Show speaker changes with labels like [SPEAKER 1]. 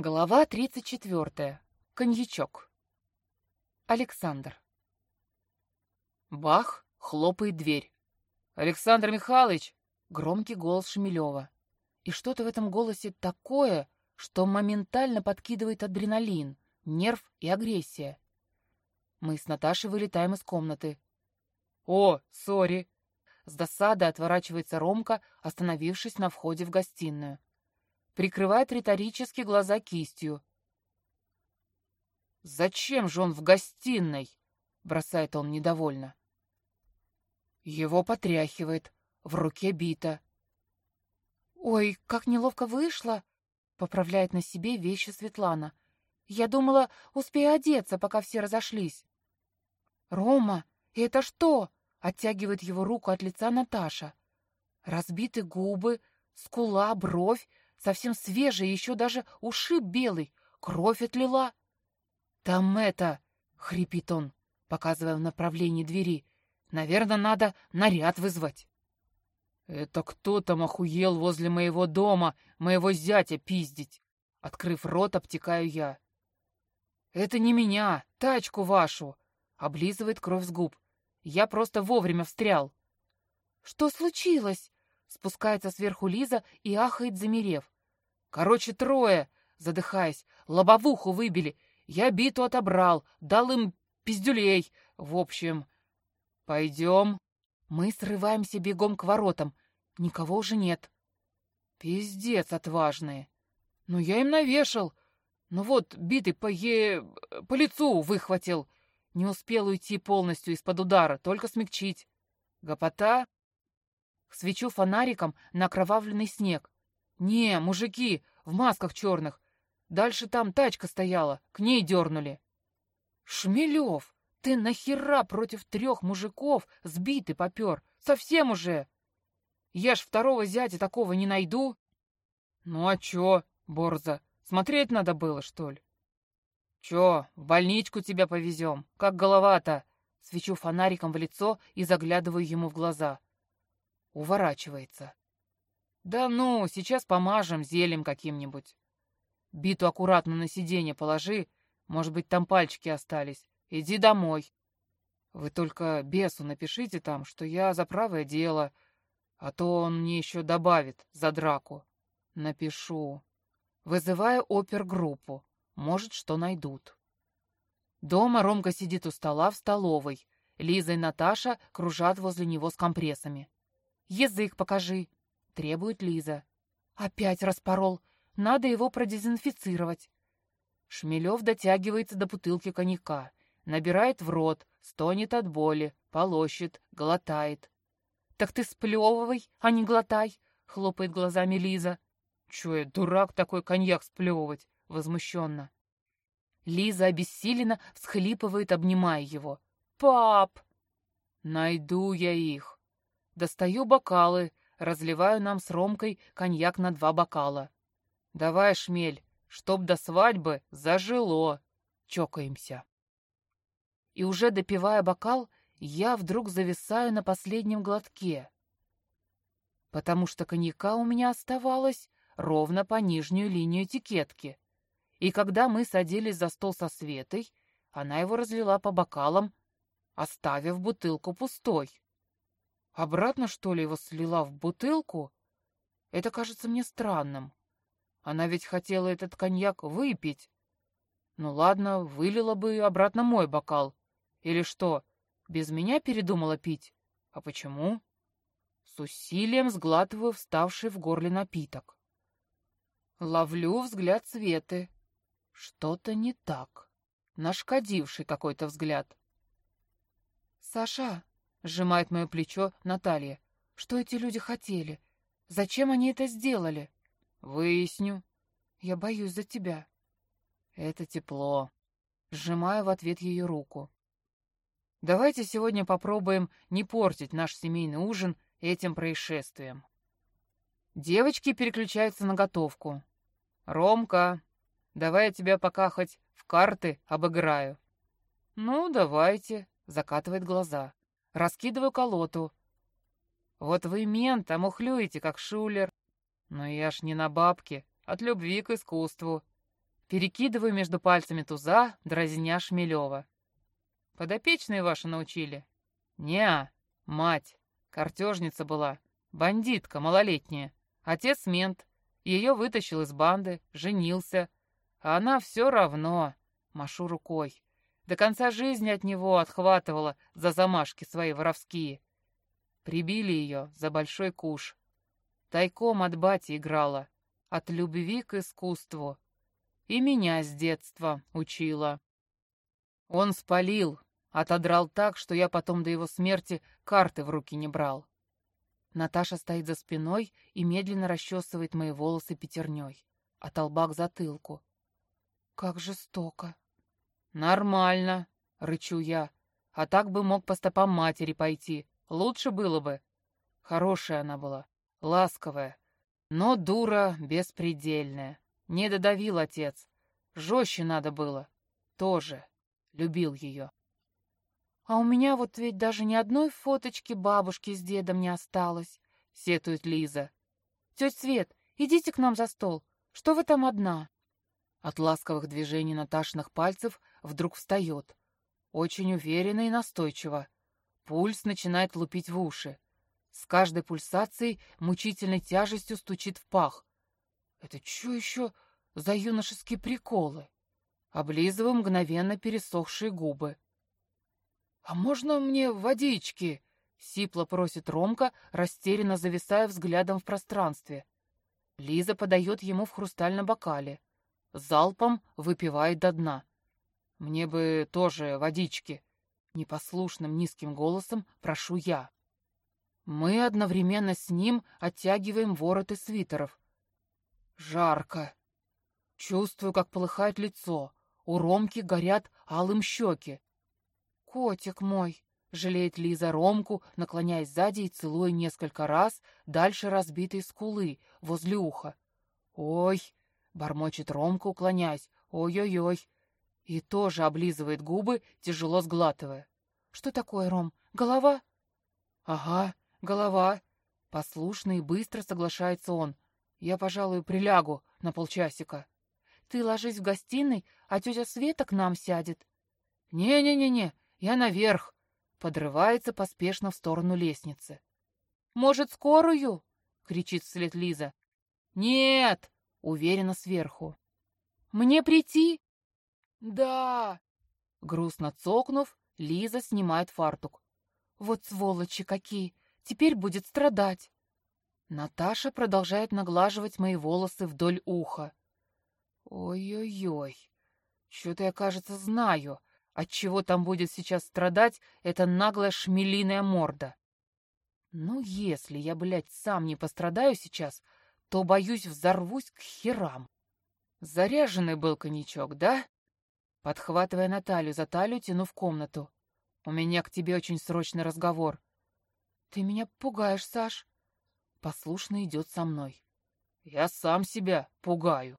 [SPEAKER 1] Глава 34. Коньячок. Александр. Бах! Хлопает дверь. «Александр Михайлович!» — громкий голос Шмелева. И что-то в этом голосе такое, что моментально подкидывает адреналин, нерв и агрессия. Мы с Наташей вылетаем из комнаты. «О, сори!» С досады отворачивается Ромка, остановившись на входе в гостиную прикрывает риторически глаза кистью. «Зачем же он в гостиной?» — бросает он недовольно. Его потряхивает, в руке бита. «Ой, как неловко вышло!» — поправляет на себе вещи Светлана. «Я думала, успею одеться, пока все разошлись». «Рома, это что?» — оттягивает его руку от лица Наташа. Разбиты губы, скула, бровь, совсем свежий, еще даже ушиб белый, кровь отлила. «Там это!» — хрипит он, показывая в направлении двери. «Наверное, надо наряд вызвать». «Это кто там охуел возле моего дома, моего зятя пиздить?» Открыв рот, обтекаю я. «Это не меня, тачку вашу!» — облизывает кровь с губ. «Я просто вовремя встрял». «Что случилось?» Спускается сверху Лиза и ахает, замерев. «Короче, трое!» Задыхаясь, лобовуху выбили. Я биту отобрал, дал им пиздюлей. В общем, пойдем. Мы срываемся бегом к воротам. Никого уже нет. Пиздец отважные. Ну, я им навешал. Ну вот, битый по е... по лицу выхватил. Не успел уйти полностью из-под удара, только смягчить. Гопота Свечу фонариком на окровавленный снег. «Не, мужики, в масках черных. Дальше там тачка стояла, к ней дернули». «Шмелев, ты нахера против трех мужиков сбитый попер? Совсем уже? Я ж второго зятя такого не найду». «Ну а чё, Борза, смотреть надо было, что ли?» «Чё, в больничку тебя повезем? Как голова-то?» Свечу фонариком в лицо и заглядываю ему в глаза. Уворачивается. Да ну, сейчас помажем зелем каким-нибудь. Биту аккуратно на сиденье положи, может быть, там пальчики остались. Иди домой. Вы только бесу напишите там, что я за правое дело, а то он мне еще добавит за драку. Напишу. Вызываю опергруппу. Может, что найдут. Дома Ромка сидит у стола в столовой. Лиза и Наташа кружат возле него с компрессами. Язык покажи!» — требует Лиза. «Опять распорол. Надо его продезинфицировать». Шмелев дотягивается до бутылки коньяка, набирает в рот, стонет от боли, полощет, глотает. «Так ты сплевывай, а не глотай!» — хлопает глазами Лиза. «Чё я, дурак такой коньяк сплевывать?» — возмущенно. Лиза обессиленно всхлипывает, обнимая его. «Пап!» «Найду я их!» Достаю бокалы, разливаю нам с Ромкой коньяк на два бокала. Давай, шмель, чтоб до свадьбы зажило. Чокаемся. И уже допивая бокал, я вдруг зависаю на последнем глотке, потому что коньяка у меня оставалось ровно по нижнюю линию этикетки. И когда мы садились за стол со Светой, она его разлила по бокалам, оставив бутылку пустой. Обратно, что ли, его слила в бутылку? Это кажется мне странным. Она ведь хотела этот коньяк выпить. Ну ладно, вылила бы обратно мой бокал. Или что, без меня передумала пить? А почему? С усилием сглатываю вставший в горле напиток. Ловлю взгляд Светы. Что-то не так. Нашкодивший какой-то взгляд. «Саша, Сжимает мое плечо Наталья. Что эти люди хотели? Зачем они это сделали? Выясню. Я боюсь за тебя. Это тепло. Сжимаю в ответ ее руку. Давайте сегодня попробуем не портить наш семейный ужин этим происшествием. Девочки переключаются на готовку. «Ромка, давай я тебя пока хоть в карты обыграю». «Ну, давайте», — закатывает глаза. Раскидываю колоту. Вот вы мент, а мухлюете, как шулер. Но я ж не на бабке, от любви к искусству. Перекидываю между пальцами туза, дразня Шмелева. Подопечные ваши научили? Неа, мать. Картежница была. Бандитка малолетняя. Отец мент. Ее вытащил из банды, женился. А она все равно. Машу рукой. До конца жизни от него отхватывала за замашки свои воровские. Прибили ее за большой куш. Тайком от бати играла. От любви к искусству. И меня с детства учила. Он спалил, Отодрал так, что я потом до его смерти карты в руки не брал. Наташа стоит за спиной и медленно расчесывает мои волосы пятерней, а толба к затылку. Как жестоко. Нормально, рычу я. А так бы мог по стопам матери пойти. Лучше было бы. Хорошая она была, ласковая. Но дура беспредельная. Не додавил отец. Жестче надо было. Тоже любил ее. «А у меня вот ведь даже ни одной фоточки бабушки с дедом не осталось», — сетует Лиза. «Тетя Свет, идите к нам за стол. Что вы там одна?» От ласковых движений Наташиных пальцев вдруг встает. Очень уверенно и настойчиво. Пульс начинает лупить в уши. С каждой пульсацией мучительной тяжестью стучит в пах. Это что еще за юношеские приколы? Облизываю мгновенно пересохшие губы. «А можно мне водички?» — сипло просит Ромка, растерянно зависая взглядом в пространстве. Лиза подает ему в хрустальном бокале. Залпом выпивает до дна. «Мне бы тоже водички!» Непослушным низким голосом прошу я. Мы одновременно с ним оттягиваем вороты свитеров. Жарко. Чувствую, как полыхает лицо. У Ромки горят алым щеки. «Котик мой!» — жалеет Лиза Ромку, наклоняясь сзади и целуя несколько раз дальше разбитой скулы, возле уха. «Ой!» — бормочет Ромка, уклоняясь. «Ой-ой-ой!» И тоже облизывает губы, тяжело сглатывая. «Что такое, Ром? Голова?» «Ага, голова!» Послушно и быстро соглашается он. «Я, пожалуй, прилягу на полчасика». «Ты ложись в гостиной, а тетя Света к нам сядет». «Не-не-не-не, я наверх!» Подрывается поспешно в сторону лестницы. «Может, скорую?» — кричит вслед Лиза. «Нет!» — уверенно сверху. «Мне прийти?» «Да!» Грустно цокнув, Лиза снимает фартук. «Вот сволочи какие! Теперь будет страдать!» Наташа продолжает наглаживать мои волосы вдоль уха. «Ой-ой-ой! Что-то я, кажется, знаю, от чего там будет сейчас страдать эта наглая шмелиная морда? Ну, если я, блядь, сам не пострадаю сейчас, то, боюсь, взорвусь к херам. Заряженный был коньячок, да? Подхватывая Наталью за талию, тяну в комнату. У меня к тебе очень срочный разговор. Ты меня пугаешь, Саш. Послушно идет со мной. Я сам себя пугаю.